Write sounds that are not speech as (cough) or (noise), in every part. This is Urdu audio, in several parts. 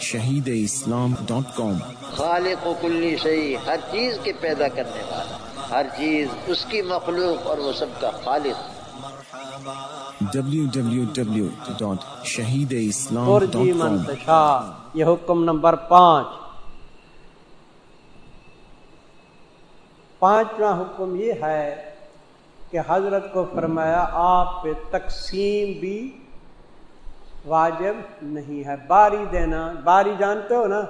شہید اسلام ڈاٹ کام۔ خالق و کلی شہی ہر چیز کے پیدا کرنے والا ہر چیز اس کی مخلوق اور وہ سب کا خالق۔ www.shahideislam.com یہ حکم نمبر پانچ۔ پانچواں حکم یہ ہے کہ حضرت کو فرمایا آپ پہ تقسیم بھی واجب نہیں ہے۔ باری دینا، باری جانتے ہو نا؟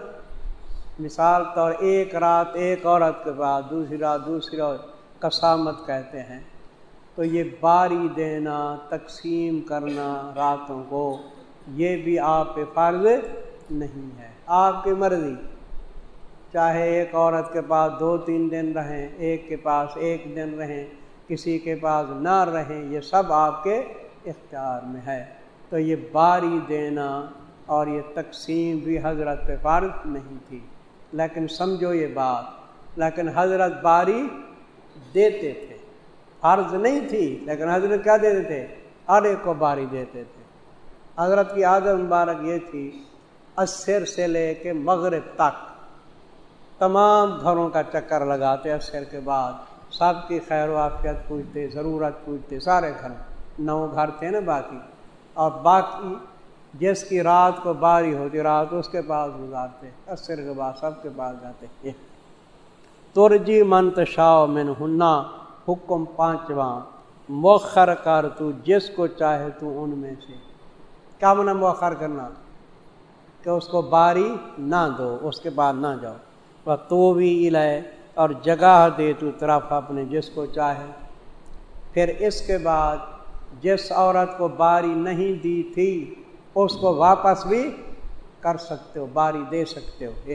مثال طور ایک رات ایک عورت کے بعد دوسری رات دوسری عورت کسامت کہتے ہیں۔ تو یہ باری دینا، تقسیم کرنا راتوں کو، یہ بھی آپ پہ فرض نہیں ہے۔ آپ کی مرضی، چاہے ایک عورت کے پاس دو تین دن رہیں، ایک کے پاس ایک دن رہیں، کسی کے پاس نہ رہیں، یہ سب آپ کے اختیار میں ہے۔ تو یہ باری دینا اور یہ تقسیم بھی حضرت پہ فرض نہیں تھی۔ لیکن سمجھو یہ بات، لیکن حضرت باری دیتے تھے۔ فرض نہیں تھی، لیکن حضرت کیا دیتے تھے؟ ہر ایک کو باری دیتے تھے۔ حضرت کی عادت مبارک یہ تھی، عصر سے لے کے مغرب تک تمام گھروں کا چکر لگاتے عصر کے بعد۔ سب کی خیر و آفیت پوچھتے، ضرورت پوچھتے، سارے گھر۔ نو گھر تھے نا باقی۔ اور باقی جس کی رات کو باری ہوتی رات اس کے پاس گزارتے عصر کے بعد سب کے پاس جاتے ترجی منتشا من ہننا حکم پانچواں۔ مؤخر کر تو جس کو چاہے تو ان میں سے۔ کیا منع مؤخر کرنا؟ کہ اس کو باری نہ دو، اس کے بعد نہ جاؤ۔ وہ تو بھی الائے اور جگہ دے تو طرف اپنے جس کو چاہے۔ پھر اس کے بعد جس عورت کو باری نہیں دی تھی، اس کو واپس بھی کر سکتے ہو، باری دے سکتے ہو۔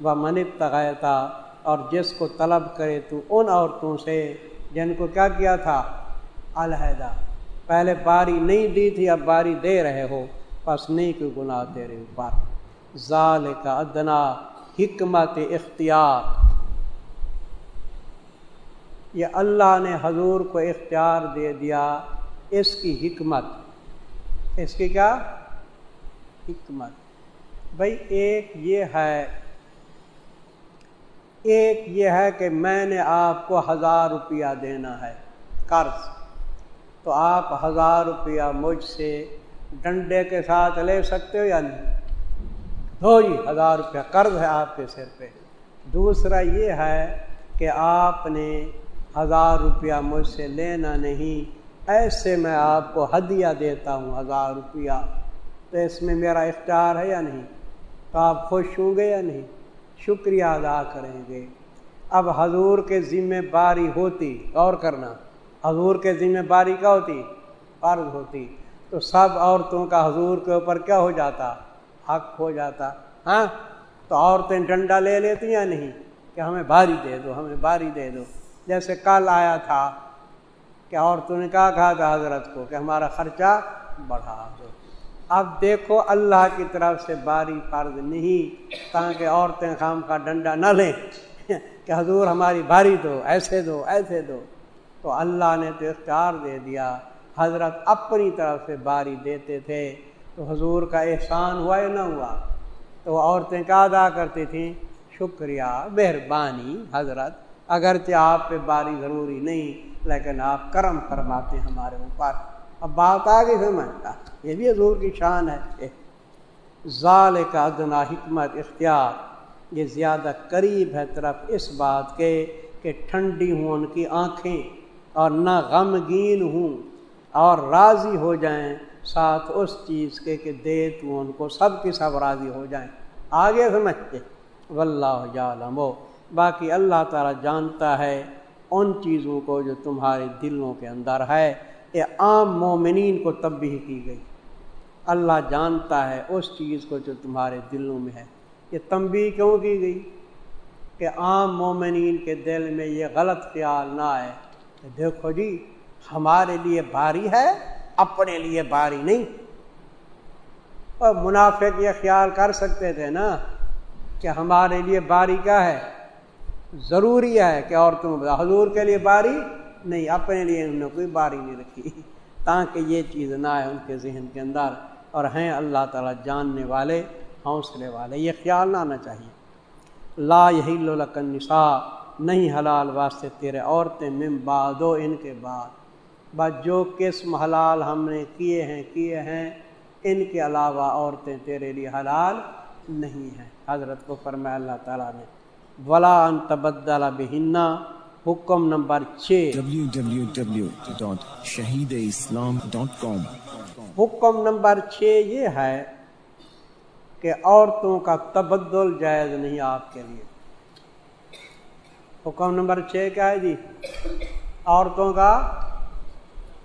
وہ منب تغیتا اور جس کو طلب کرے تو ان عورتوں سے جن کو کیا کیا تھا؟ علیحدہ۔ پہلے باری نہیں دی تھی، اب باری دے رہے ہو۔ بس نہیں کوئی گناہ دے رہے اوپر ظال کا ادنا، حکمت اختیار۔ یہ اللہ نے حضور کو اختیار دے دیا۔ اس کی حکمت۔ اس کی کیا؟ حکمت۔ بھائی ایک یہ ہے، ایک یہ ہے کہ میں نے آپ کو ہزار روپیہ دینا ہے، قرض۔ تو آپ ہزار روپیہ مجھ سے ڈنڈے کے ساتھ لے سکتے ہو یا نہیں؟ دو جی ہزار روپیہ قرض ہے آپ کے سر پہ۔ دوسرا یہ ہے کہ آپ نے ہزار روپیہ مجھ سے لینا نہیں ایسے میں آپ کو ہدیہ دیتا ہوں ہزار روپیہ۔ تو اس میں میرا اختیار ہے یا نہیں؟ تو آپ خوش ہوں گے یا نہیں؟ شکریہ ادا کریں گے۔ اب حضور کے ذمہ باری ہوتی اور کرنا۔ حضور کے ذمہ باری کیا ہوتی؟ فرض ہوتی۔ تو سب عورتوں کا حضور کے اوپر کیا ہو جاتا؟ حق ہو جاتا۔ ہاں؟ تو عورتیں ڈنڈا لے لیتی یا نہیں؟ کہ ہمیں باری دے دو، ہمیں باری دے دو۔ جیسے کل آیا تھا کہ عورتوں نے کہا کہا تھا حضرت کو کہ ہمارا خرچہ بڑھا دو۔ اب دیکھو اللہ کی طرف سے باری فرض نہیں تاکہ عورتیں خام کا ڈنڈا نہ لیں۔ (laughs) کہ حضور ہماری باری دو، ایسے دو ایسے دو۔ تو اللہ نے تو اختیار دے دیا۔ حضرت اپنی طرف سے باری دیتے تھے۔ تو حضور کا احسان ہوا یا نہ ہوا؟ تو وہ عورتیں کیا ادا کرتی تھیں؟ شکریہ، مہربانی حضرت۔ اگرچہ آپ پہ باری ضروری نہیں، لیکن آپ کرم فرماتے ہمارے اوپر۔ اب بات آ گئی سمجھتا یہ بھی حضور کی شان ہے۔ ظال کا ادنا حکمت اختیار۔ یہ زیادہ قریب ہے طرف اس بات کے کہ ٹھنڈی ہوں ان کی آنکھیں اور نہ غمگین ہوں اور راضی ہو جائیں، ساتھ اس چیز کے کہ دے تو ان کو سب کی سب راضی ہو جائیں۔ آگے سمجھتے واللہ اللہ ہو باقی اللہ تعالیٰ جانتا ہے ان چیزوں کو جو تمہارے دلوں کے اندر ہے۔ یہ عام مومنین کو تبدیل کی گئی۔ اللہ جانتا ہے اس چیز کو جو تمہارے دلوں میں ہے۔ یہ تنبی کیوں کی گئی؟ کہ عام مومنین کے دل میں یہ غلط خیال نہ آئے۔ کہ دیکھو جی ہمارے لیے باری ہے، اپنے لیے باری نہیں۔ اور منافق یہ خیال کر سکتے تھے نا کہ ہمارے لیے باری کیا ہے؟ ضروری ہے کہ عورتوں حضور کے لیے باری نہیں، اپنے لیے انہوں نے کوئی باری نہیں رکھی، تاکہ یہ چیز نہ آئے ان کے ذہن کے اندر۔ اور ہیں اللہ تعالیٰ جاننے والے، حوصلے والے، یہ خیال نہ آنا چاہیے۔ لا یہی لکن نسا نہیں حلال واسطے تیرے عورتیں مم بادو ان کے بعد۔ بس جو قسم حلال ہم نے کیے ہیں کیے ہیں، ان کے علاوہ عورتیں تیرے لیے حلال نہیں ہیں۔ حضرت کو فرمایا اللہ تعالیٰ نے ولا ان تبدلا بہنا حکم نمبر چھ۔ شہید اسلام ڈاٹ کام حکم نمبر چھ یہ ہے کہ عورتوں کا تبدل جائز نہیں آپ کے لیے۔ حکم نمبر چھ کیا ہے جی؟ عورتوں کا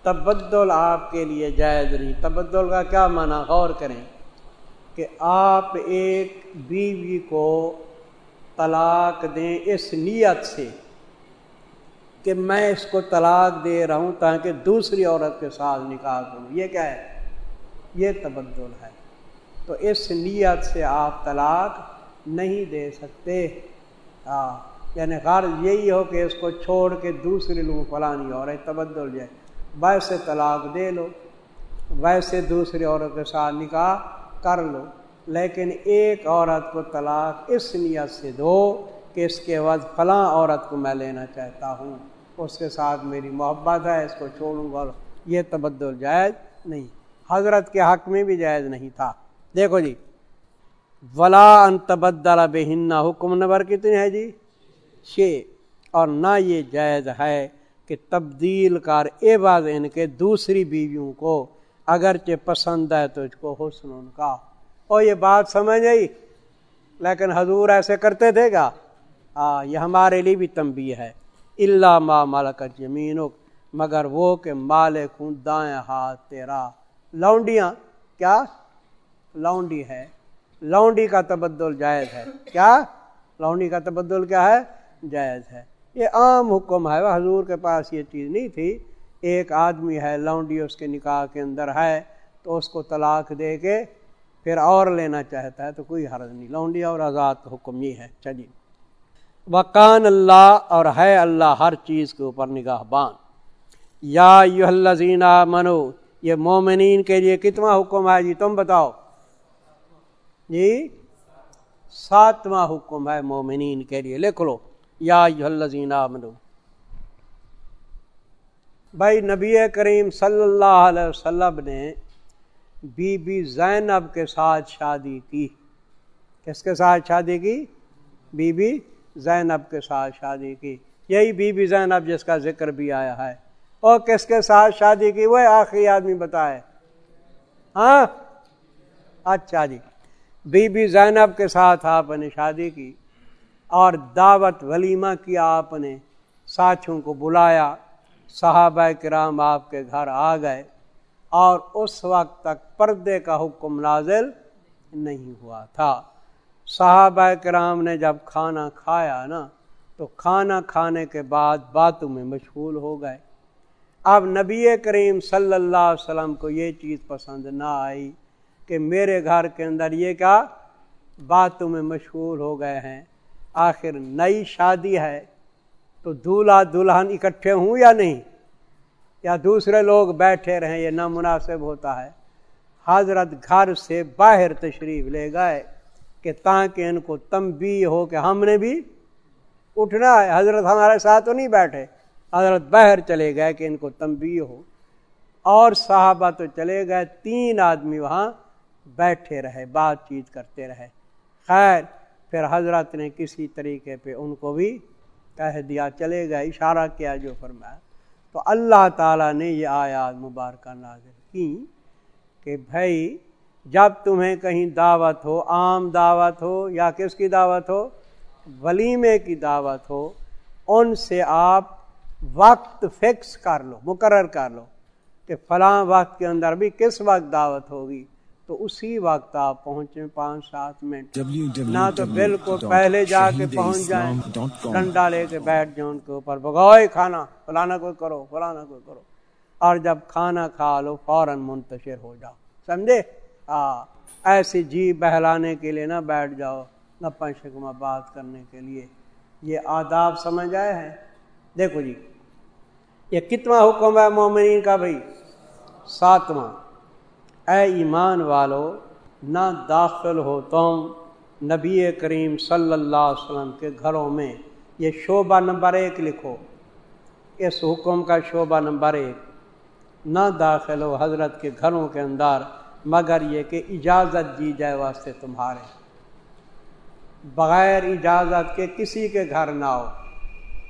تبدل آپ کے لیے جائز نہیں۔ تبدل کا کیا معنی؟ غور کریں کہ آپ ایک بیوی کو طلاق دیں اس نیت سے کہ میں اس کو طلاق دے رہا ہوں تاکہ دوسری عورت کے ساتھ نکاح کروں۔ یہ کیا ہے؟ یہ تبدل ہے۔ تو اس نیت سے آپ طلاق نہیں دے سکتے۔ ہاں یعنی غرض یہی ہو کہ اس کو چھوڑ کے دوسری لوگ فلانی عورت تبدل جائے۔ ویسے طلاق دے لو، ویسے دوسری عورت کے ساتھ نکاح کر لو۔ لیکن ایک عورت کو طلاق اس نیت سے دو کہ اس کے بعد فلاں عورت کو میں لینا چاہتا ہوں۔ اس کے ساتھ میری محبت ہے، اس کو چھوڑوں گا یہ تبدل جائز نہیں۔ حضرت کے حق میں بھی جائز نہیں تھا۔ دیکھو جی ولا ان تبدل بے حکم نمبر کتنے ہے جی؟ چھ۔ اور نہ یہ جائز ہے کہ تبدیل کر اے باز ان کے دوسری بیویوں کو، اگرچہ پسند ہے تو اس کو حسن ان کا۔ اور یہ بات سمجھ آئی لیکن حضور ایسے کرتے تھے گا۔ ہاں یہ ہمارے لیے بھی تمبی ہے۔ اللہ ما مالک زمین مگر وہ کہ مالک ہوں، دائیں ہاتھ تیرا۔ لونڈیاں، کیا؟ لونڈی ہے۔ لونڈی کا تبدل جائز ہے۔ کیا؟ لونڈی کا تبدل کیا ہے؟ جائز ہے۔ یہ عام حکم ہے۔ وہ حضور کے پاس یہ چیز نہیں تھی۔ ایک آدمی ہے، لونڈی اس کے نکاح کے اندر ہے تو اس کو طلاق دے کے پھر اور لینا چاہتا ہے تو کوئی حرض نہیں۔ لونڈی اور آزاد حکم یہ ہے، چلیے۔ وکان اللہ اور ہے اللہ ہر چیز کے اوپر نگاہ بان یا یو اللہ منو یہ مومنین کے لیے کتنا حکم ہے جی؟ تم بتاؤ۔ جی ساتواں حکم ہے مومنین کے لیے۔ لکھ لو۔ یا اللہ منو بھائی، نبی کریم صلی اللہ علیہ وسلم نے بی بی زینب کے ساتھ شادی کی۔ کس کے ساتھ شادی کی؟ بی بی زینب کے ساتھ شادی کی۔ یہی بی بی زینب جس کا ذکر بھی آیا ہے۔ اور کس کے ساتھ شادی کی؟ وہ آخری آدمی بتائے۔ ہاں؟ اچھا جی۔ بی بی زینب کے ساتھ آپ نے شادی کی۔ اور دعوت ولیمہ کیا آپ نے ساتھیوں کو بلایا۔ صحابہ کرام آپ کے گھر آ گئے۔ اور اس وقت تک پردے کا حکم نازل نہیں ہوا تھا۔ صحابہ کرام نے جب کھانا کھایا نا، تو کھانا کھانے کے بعد باتوں میں مشغول ہو گئے۔ اب نبی کریم صلی اللہ علیہ وسلم کو یہ چیز پسند نہ آئی کہ میرے گھر کے اندر یہ کیا باتوں میں مشغول ہو گئے ہیں۔ آخر نئی شادی ہے تو دولہا دلہن اکٹھے ہوں یا نہیں؟ یا دوسرے لوگ بیٹھے رہیں، یہ نامناسب ہوتا ہے۔ حضرت گھر سے باہر تشریف لے گئے کہ تاکہ ان کو تمبی ہو کہ ہم نے بھی اٹھنا ہے۔ حضرت ہمارے ساتھ تو نہیں بیٹھے۔ حضرت باہر چلے گئے کہ ان کو تمبی ہو۔ اور صحابہ تو چلے گئے۔ تین آدمی وہاں بیٹھے رہے، بات چیت کرتے رہے۔ خیر، پھر حضرت نے کسی طریقے پہ ان کو بھی کہہ دیا، چلے گئے، اشارہ کیا جو فرمایا۔ تو اللہ تعالیٰ نے یہ آیات مبارکہ نازل کی کہ بھائی، جب تمہیں کہیں دعوت ہو، عام دعوت ہو یا کس کی دعوت ہو؟ ولیمے کی دعوت ہو، ان سے آپ وقت فکس کر لو، مقرر کر لو کہ فلاں وقت کے اندر بھی کس وقت دعوت ہوگی؟ تو اسی وقت آپ پہنچے پانچ سات منٹ۔ نہ تو بالکل پہلے جا کے پہنچ جائیں۔ ڈنڈا لے کے بیٹھ جائیں ان کے اوپر۔ بگوئے کھانا فلانا کوئی کرو فلانا کوئی کرو۔ اور جب کھانا کھا لو فوراً منتشر ہو جاؤ۔ سمجھے؟ ہاں۔ ایسے جی بہلانے کے لیے نہ بیٹھ جاؤ گپا شکما بات کرنے کے لیے۔ یہ آداب سمجھ آئے ہیں؟ دیکھو جی یہ کتنا حکم ہے مومنین کا بھائی؟ ساتواں۔ اے ایمان والو، نہ داخل ہو تم نبی کریم صلی اللہ علیہ وسلم کے گھروں میں۔ یہ شعبہ نمبر ایک لکھو۔ اس حکم کا شعبہ نمبر ایک۔ نہ داخل ہو حضرت کے گھروں کے اندر، مگر یہ کہ اجازت دی جائے واسطے تمہارے۔ بغیر اجازت کے کسی کے گھر نہ ہو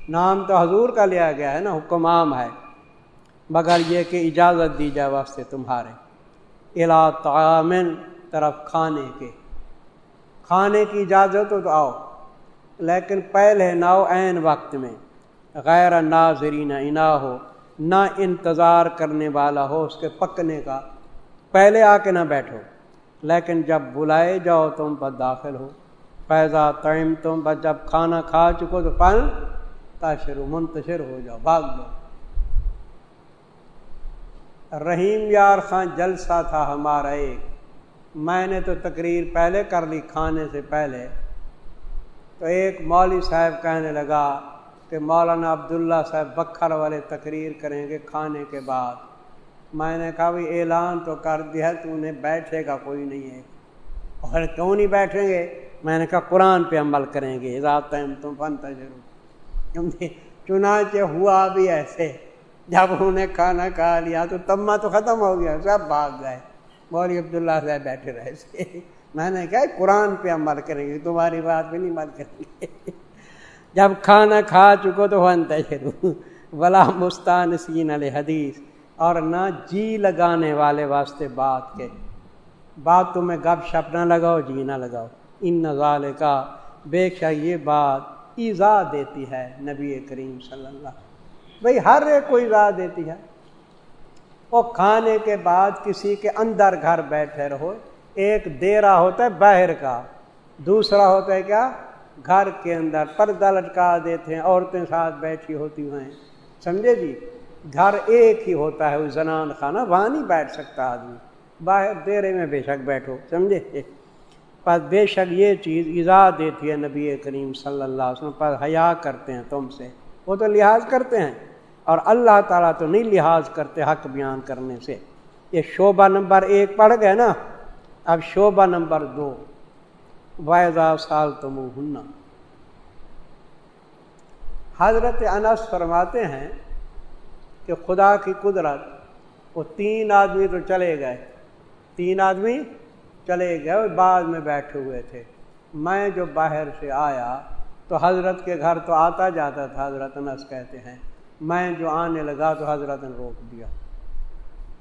نام تو حضور کا لیا گیا ہے نا، حکم عام ہے۔ مگر یہ کہ اجازت دی جائے واسطے تمہارے۔ الا تعامن طرف کھانے کے۔ کھانے کی اجازت ہو تو آؤ، لیکن پہلے نہ ہو عین وقت میں۔ غیر ناظرین انا ہو، نہ انتظار کرنے والا ہو، اس کے پکنے کا۔ پہلے آ کے نہ بیٹھو، لیکن جب بلائے جاؤ تم پر داخل ہو۔ پیدا تم تم پر جب کھانا کھا چکو تو پن تاشر منتشر ہو جاؤ، بھاگ دو رحیم یار خان جلسہ تھا ہمارا ایک۔ میں نے تو تقریر پہلے کر لی کھانے سے پہلے۔ تو ایک مولوی صاحب کہنے لگا کہ مولانا عبداللہ صاحب بکھر والے تقریر کریں گے کھانے کے بعد۔ میں نے کہا بھائی اعلان تو کر دیا تو انہیں بیٹھے گا، کوئی نہیں ہے۔ اور کیوں نہیں بیٹھیں گے؟ میں نے کہا قرآن پہ عمل کریں گے۔ رات ٹائم تم فنتا ضرور چنانچہ ہوا بھی ایسے۔ جب انہوں نے کھانا کھا لیا تو تما تو ختم ہو گیا، سب بھاگ گئے۔ مولوی عبداللہ صاحب بیٹھے رہے تھے۔ میں نے کہا، قرآن پہ عمل کریں گے، تمہاری بات بھی نہیں عمل کریں گے۔ جب کھانا کھا چکو تو شروع بلا مستان سین حدیث اور نہ جی لگانے والے واسطے بات کے۔ بات تمہیں گپ شپ نہ لگاؤ جی نہ لگاؤ۔ ان نظال کا بے شک یہ بات ایزا دیتی ہے نبی کریم صلی اللہ بھائی ہر ایک کو ایزا دیتی ہے۔ وہ کھانے کے بعد کسی کے اندر گھر بیٹھے رہو، ایک دیرا ہوتا ہے باہر کا، دوسرا ہوتا ہے کیا؟ گھر کے اندر پردہ لٹکا دیتے ہیں، عورتیں ساتھ بیٹھی ہوتی ہیں۔ سمجھے جی؟ گھر ایک ہی ہوتا ہے، وہ زنان خانہ، وہاں نہیں بیٹھ سکتا آدمی۔ باہر دیرے میں بے شک بیٹھو، سمجھے؟ پر بے شک یہ چیز ایزا دیتی ہے نبی کریم صلی اللہ علیہ وسلم پر حیا کرتے ہیں تم سے۔ وہ تو لحاظ کرتے ہیں۔ اور اللہ تعالیٰ تو نہیں لحاظ کرتے حق بیان کرنے سے۔ یہ شعبہ نمبر ایک پڑھ گئے نا؟ اب شعبہ نمبر دو۔ وائزہ سال تم ہننا حضرت انس فرماتے ہیں کہ خدا کی قدرت، وہ تین آدمی تو چلے گئے۔ تین آدمی چلے گئے اور بعد میں بیٹھے ہوئے تھے۔ میں جو باہر سے آیا تو حضرت کے گھر تو آتا جاتا تھا، حضرت انس کہتے ہیں۔ میں جو آنے لگا تو حضرت نے روک دیا۔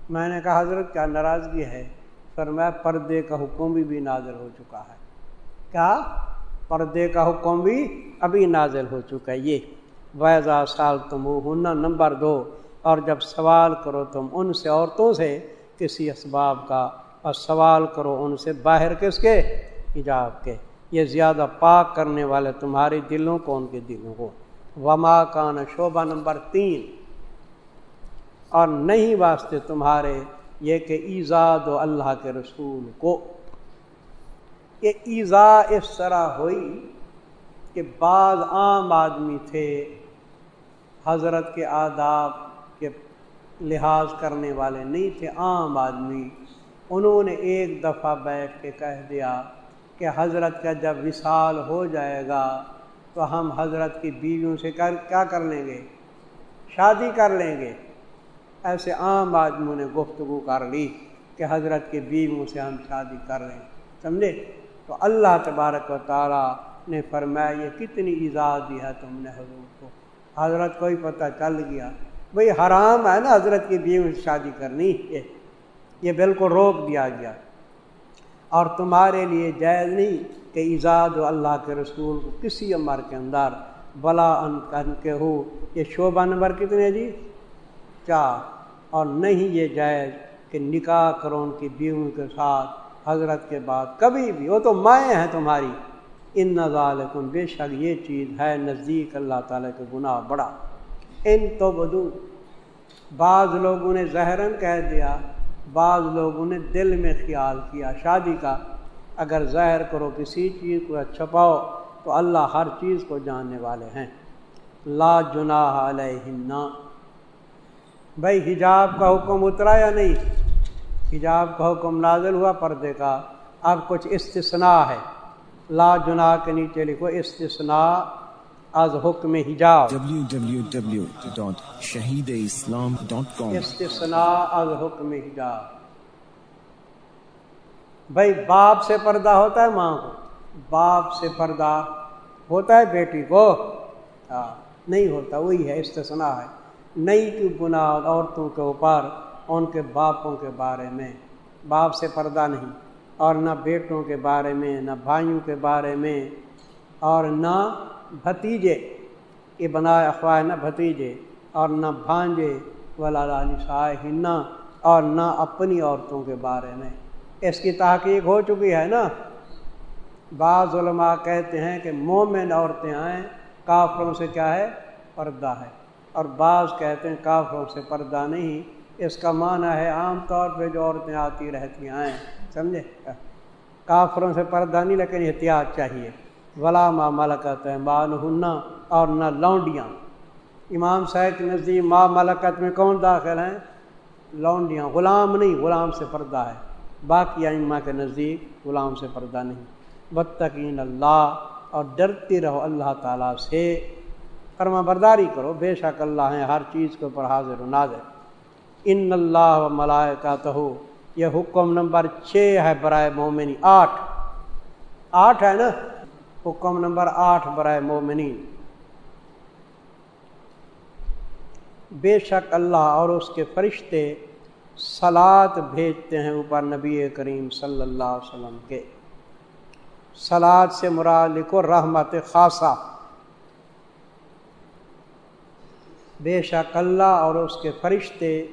میں نے کہا، حضرت، کیا ناراضگی ہے؟ سر میں پردے کا حکم بھی بھی نازل ہو چکا ہے۔ کیا؟ پردے کا حکم بھی ابھی نازل ہو چکا ہے۔ یہ ویزا سال تم ہننا نمبر دو، اور جب سوال کرو تم ان سے عورتوں سے کسی اسباب کا، اور سوال کرو ان سے باہر کس کے؟ حجاب کے۔ یہ زیادہ پاک کرنے والے تمہارے دلوں کو، ان کے دلوں کو۔ وما کان شعبہ نمبر تین۔ اور نہیں واسطے تمہارے یہ کہ ایزاد و اللہ کے رسول کو۔ یہ ایزا اس طرح ہوئی کہ بعض عام آدمی تھے حضرت کے آداب کے لحاظ کرنے والے نہیں تھے، عام آدمی۔ انہوں نے ایک دفعہ بیٹھ کے کہہ دیا کہ حضرت کا جب وصال ہو جائے گا تو ہم حضرت کی بیویوں سے کر کیا کر لیں گے؟ شادی کر لیں گے؟ ایسے عام آدمیوں نے گفتگو کر لی کہ حضرت کی بیویوں سے ہم شادی کر لیں سمجھے؟ تو اللہ تبارک و تعالیٰ نے فرمایا، یہ کتنی ایجاد دی ہے تم نے حضور کو۔ حضرت کو ہی پتہ چل گیا۔ بھئی حرام ہے نا حضرت کی بیوی سے شادی کرنی۔ یہ بالکل روک دیا گیا۔ اور تمہارے لیے جائز نہیں۔ کہ ایجاد و اللہ کے رسول کو کسی عمر کے اندر بلا ان کن کے ہو، یہ شعبہ نمبر کتنے جی؟ چار۔ اور نہیں یہ جائز کہ نکاح کرو ان کی بیوی کے ساتھ حضرت کے بعد کبھی بھی۔ وہ تو مائیں ہیں تمہاری۔ ان نظالکم بے شک یہ چیز ہے نزدیک اللہ تعالیٰ کے گناہ بڑا۔ ان تو بدو۔ بعض لوگوں نے زہرن کہہ دیا، بعض لوگوں نے دل میں خیال کیا شادی کا۔ اگر ظاہر کرو کسی چیز کو چھپاؤ تو اللہ ہر چیز کو جاننے والے ہیں۔ لا جناح علیہ بھائی حجاب کا حکم اترا یا نہیں؟ حجاب کا حکم نازل ہوا پردے کا۔ اب کچھ استثناء ہے۔ لا جنا کے نیچے لکھو استثناء از حکم حجاب۔ www.shahideislam.com استثناء از حکم حجاب۔ بھائی باپ سے پردہ ہوتا ہے ماں کو۔ باپ سے پردہ ہوتا ہے بیٹی کو۔ ہاں نہیں ہوتا، وہی ہے استثناء ہے۔ نئی کی گناہ عورتوں کے اوپر، ان کے باپوں کے بارے میں۔ باپ سے پردہ نہیں، اور نہ بیٹوں کے بارے میں، نہ بھائیوں کے بارے میں، اور نہ بھتیجے۔ یہ بنائے افواہ نہ بھتیجے، اور نہ بھانجے۔ ولا ہننا اور نہ اپنی عورتوں کے بارے میں۔ اس کی تحقیق ہو چکی ہے نا۔ بعض علماء کہتے ہیں کہ مومن عورتیں آئیں، کافروں سے کیا ہے؟ پردہ ہے۔ اور بعض کہتے ہیں کافروں سے پردہ نہیں۔ اس کا معنی ہے عام طور پہ جو عورتیں آتی رہتی آئیں، سمجھے؟ کافروں سے پردہ نہیں، لیکن احتیاط چاہیے۔ ولا ماں ملکت ہے مال ہننا اور نہ لونڈیاں۔ امام صاحب کے نزدیک ماں ملکت میں کون داخل ہیں؟ لونڈیاں، غلام نہیں، غلام سے پردہ ہے۔ باقی ائمہ کے نزدیک غلام سے پردہ نہیں۔ بدتقین اللہ اور ڈرتی رہو اللہ تعالیٰ سے۔ فرما برداری کرو، بے شک اللہ ہیں ہر چیز کے اوپر حاضر و نازر ان اللہ و ملائے کا تو یہ حکم نمبر چھ ہے برائے مومنی آٹھ۔ آٹھ ہے نا؟ حکم نمبر آٹھ برائے مومنی بے شک اللہ اور اس کے فرشتے سلاد بھیجتے ہیں اوپر نبی کریم صلی اللہ علیہ وسلم کے۔ سلاد سے مراد لکھو رحمت خاصہ۔ بے شک اللہ اور اس کے فرشتے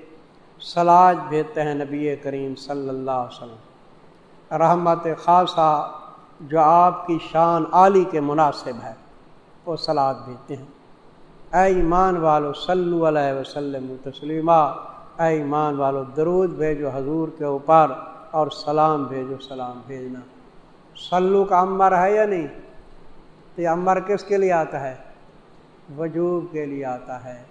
سلاد بھیجتے ہیں نبی کریم صلی اللہ علیہ وسلم۔ رحمت خاصہ جو آپ کی شان عالی کے مناسب ہے، وہ سلاد بھیجتے ہیں۔ اے ایمان والو، صلو علیہ وسلم تسلیمہ اے ایمان والو درود بھیجو حضور کے اوپر اور سلام بھیجو، سلام بھیجنا۔ سلو کا عمر ہے یا نہیں؟ تو یہ عمر کس کے لیے آتا ہے؟ وجوب کے لیے آتا ہے۔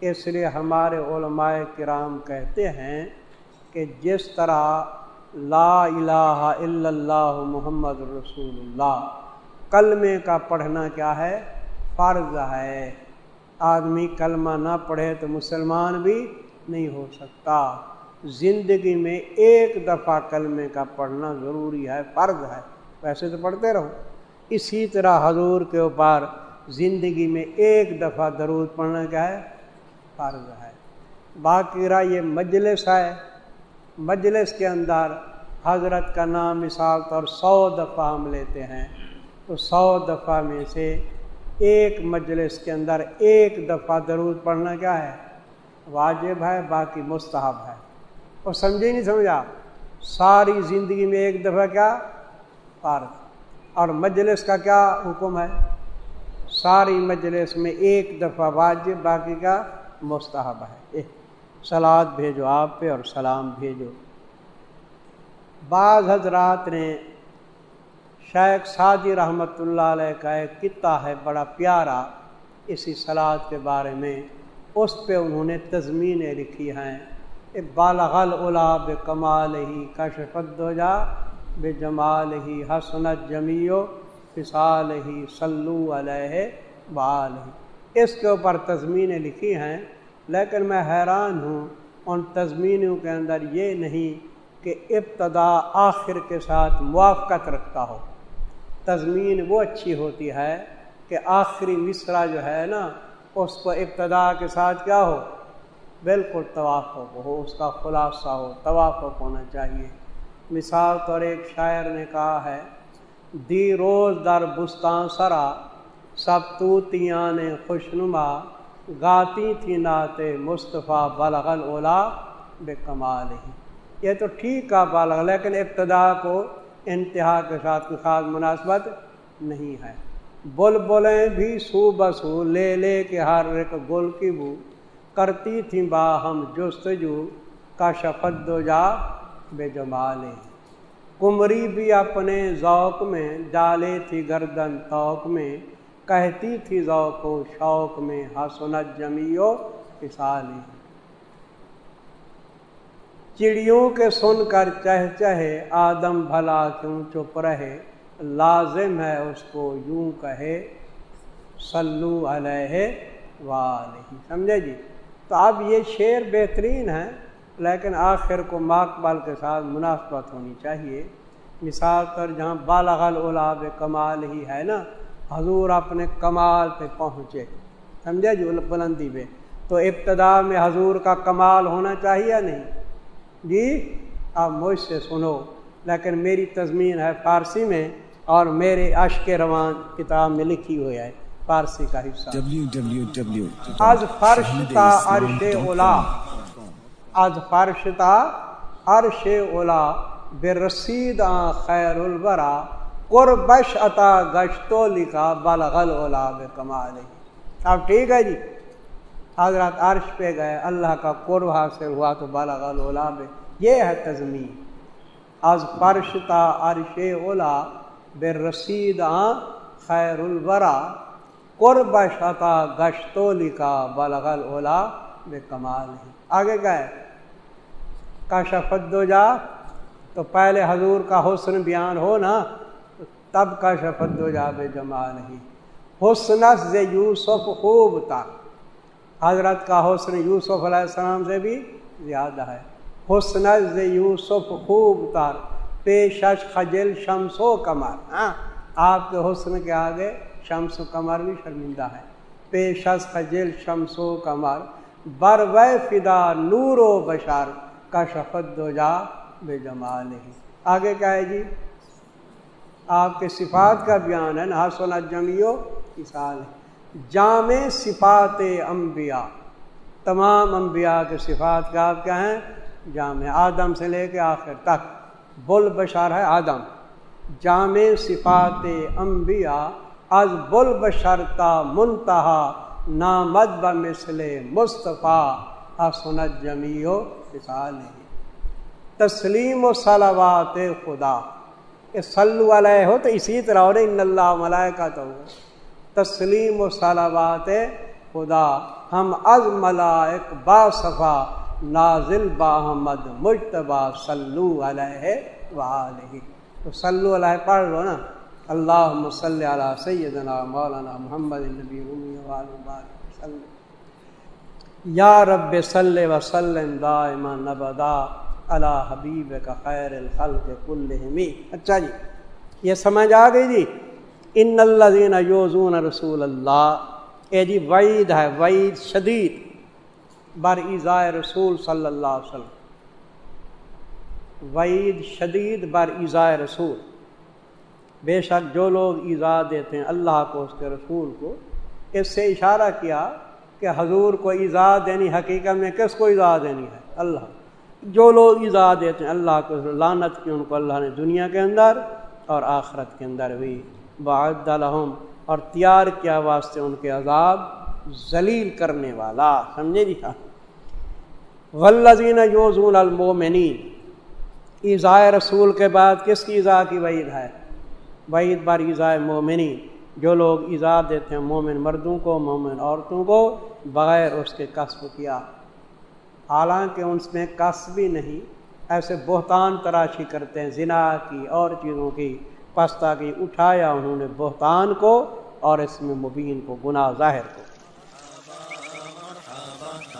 اس لیے ہمارے علماء کرام کہتے ہیں کہ جس طرح لا الہ الا اللہ محمد رسول اللہ، کلمے کا پڑھنا کیا ہے؟ فرض ہے۔ آدمی کلمہ نہ پڑھے تو مسلمان بھی نہیں ہو سکتا۔ زندگی میں ایک دفعہ کلمے کا پڑھنا ضروری ہے، فرض ہے۔ ویسے تو پڑھتے رہو۔ اسی طرح حضور کے اوپر زندگی میں ایک دفعہ درود پڑھنا کیا ہے؟ فرض ہے۔ باقی رہا یہ مجلس ہے۔ مجلس کے اندر حضرت کا نام، مثال طور سو دفعہ ہم لیتے ہیں۔ تو سو دفعہ میں سے ایک مجلس کے اندر ایک دفعہ درود پڑھنا کیا ہے؟ واجب ہے، باقی مستحب ہے۔ اور سمجھے نہیں سمجھا؟ ساری زندگی میں ایک دفعہ کیا؟ فرض اور مجلس کا کیا حکم ہے؟ ساری مجلس میں ایک دفعہ واجب، باقی کا مستحب ہے۔ سلاد بھیجو آپ پہ اور سلام بھیجو۔ بعض حضرات نے شیخ سعدی رحمۃ اللہ علیہ کا ایک کتا ہے، بڑا پیارا، اسی سلاد کے بارے میں اس پہ انہوں نے تزمینیں لکھی ہیں۔ بالغل اولا بے کمال ہی کشفت دو جا بے جمال ہی حسنت جمیو فصال ہی سلو علیہ بال ہی اس کے اوپر تزمینیں لکھی ہیں، لیکن میں حیران ہوں ان تزمینوں کے اندر یہ نہیں کہ ابتدا آخر کے ساتھ موافقت رکھتا ہو۔ تزمین وہ اچھی ہوتی ہے کہ آخری مصرع جو ہے نا اس کو ابتدا کے ساتھ کیا ہو؟ بالکل توافق ہو اس کا خلاصہ ہو، توافق ہونا چاہیے۔ مثال طور ایک شاعر نے کہا ہے، دی روز در بستان سرا، سب توتیاں نے خوشنما، گاتی تھی نعت مصطفیٰ بلغل اولا بے کمال ہی یہ تو ٹھیک کا بالغ، لیکن ابتدا کو انتہا کے ساتھ کوئی خاص مناسبت نہیں ہے۔ بل بلیں بھی سو بسو لے لے کے ہر ایک گل کی بو کرتی تھیں با ہم جستجو۔ کا شفت دو جا بے جمال کمری بھی اپنے ذوق میں ڈالے تھی گردن توق میں۔ کہتی تھی ذوق و شوق میں حسنت جمی و چڑیوں کے سن کر چہ چہے آدم بھلا کیوں چپ رہے؟ لازم ہے اس کو یوں کہے سلو علیہ والہ سمجھے جی؟ تو اب یہ شعر بہترین ہے، لیکن آخر کو ماکبل کے ساتھ مناسبت ہونی چاہیے۔ مثال پر جہاں بالغ العلاب کمال ہی ہے نا، حضور اپنے کمال پہ پہنچے۔ سمجھے جی؟ بلندی پہ۔ تو ابتدا میں حضور کا کمال ہونا چاہیے یا نہیں؟ جی آپ مجھ سے سنو، لیکن میری تزمین ہے فارسی میں۔ اور میرے عشق روان کتاب میں لکھی ہوئی ہے، فارسی کا حصہ۔ از فرش تا عرش اولا از فرش تا عرش اولا بے رسید خیر البرا قربش عطا گشتو لکھا بلغل اولا بے کمال اب ٹھیک ہے جی۔ حضرت عرش پہ گئے، اللہ کا قرب حاصل ہوا تو بلغل اولا بے۔ یہ ہے تزمین از فرش تا عرش اولا بے رسید خیر الورا قرب شتا گشتو لکھا بلغل اولا بے کمال ہی۔ آگے گئے۔ کا شفت دو جا۔ تو پہلے حضور کا حسن بیان ہو نا تب کا شفت دو جا بے جمال ہی۔ حسن سے یوسف خوب تھا۔ حضرت کا حسن یوسف علیہ السلام سے بھی زیادہ ہے۔ حسن سے یوسف خوب تار پیشش خجل شمس و کمر ہاں؟ آپ کے حسن کے آگے شمس و کمر بھی شرمندہ ہے۔ پیشش خجل شمس و کمر بر و فدا نور و بشار کا شفت دو جا بے جمال ہی آگے کیا ہے جی؟ آپ کے صفات کا بیان ہے نا حسن جمیو مثال ہے۔ جامع صفات انبیاء، تمام انبیاء کے صفات کا آپ کیا ہیں؟ جامع، آدم سے لے کے آخر تک۔ بل بشار ہے آدم۔ جامع صفات انبیاء، از بل بشرتا منتہا، نامد بمثل مصطفیٰ۔ حسنت جمی و مثال تسلیم و صلوات خدا۔ یہ صلو علیہ ہو تو اسی طرح ہو ان اللہ ملائکہ تو تسلیم و صلوات خدا۔ ہم از ملائک با صفا۔ نازل باحمد مجتبہ صلو علیہ وآلہ۔ تو صلو علیہ پڑھ لو نا۔ اللہ مسل علیہ سیدنا مولانا محمد نبی وسلم یا رب صلی وسلم دائما نبدا علی حبیب کا خیر الخلق کلہمی اچھا جی یہ سمجھ آ گئی جی؟ ان الذین یوزون رسول اللہ۔ اے جی وعید ہے، وعید شدید۔ بر رسول صلی اللہ علیہ وسلم۔ وعید شدید بر ایزائے رسول۔ بے شک جو لوگ ایزا دیتے ہیں اللہ کو، اس کے رسول کو، اس سے اشارہ کیا کہ حضور کو ایزا دینی، حقیقت میں کس کو ایزا دینی ہے؟ اللہ۔ جو لوگ ایزا دیتے ہیں اللہ کو لانت کی، ان کو اللہ نے دنیا کے اندر اور آخرت کے اندر بھی۔ بعد الحم اور تیار کیا واسطے ان کے عذاب ذلیل کرنے والا۔ سمجھے جی؟ ہاں غلزین یوزون المومنین ایزائے رسول کے بعد کس کی ایزا کی؟ وعید ہے۔ وعید بار ایزائے مومنی جو لوگ ایزا دیتے ہیں، مومن مردوں کو، مومن عورتوں کو، بغیر اس کے قصب کیا۔ حالانکہ ان میں قصب بھی نہیں، ایسے بہتان تراشی کرتے ہیں، زنا کی، اور چیزوں کی، پستہ کی، اٹھایا انہوں نے بہتان کو اور اس میں مبین کو، گناہ ظاہر کو۔